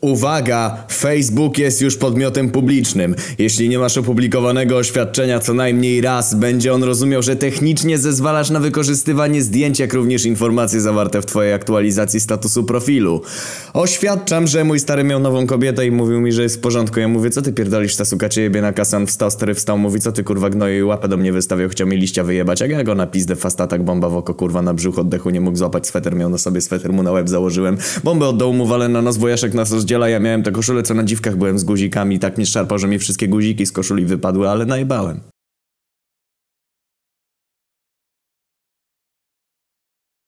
Uwaga! Facebook jest już podmiotem publicznym. Jeśli nie masz opublikowanego oświadczenia co najmniej raz, będzie on rozumiał, że technicznie zezwalasz na wykorzystywanie zdjęć, jak również informacje zawarte w twojej aktualizacji statusu profilu. Oświadczam, że mój stary miał nową kobietę i mówił mi, że jest w porządku. Ja mówię, co ty pierdolisz, ta suka jebie na kasan. Wstał, stary wstał, mówi, co ty kurwa gnoju i łapę do mnie wystawiał, chciał mi liścia wyjebać. Jak ja go na pizdę fast atak, bomba w oko, kurwa na brzuch, oddechu nie mógł złapać, sweter miał na sobie, sweter mu na łeb założyłem. Bombę od dołu mu walę na nos, wojaszek nas rozdziela, ja miałem tę koszulę, co na dziwkach byłem z guzikami, tak mnie szarpał, że mi wszystkie guziki z koszuli wypadły, ale najbałem.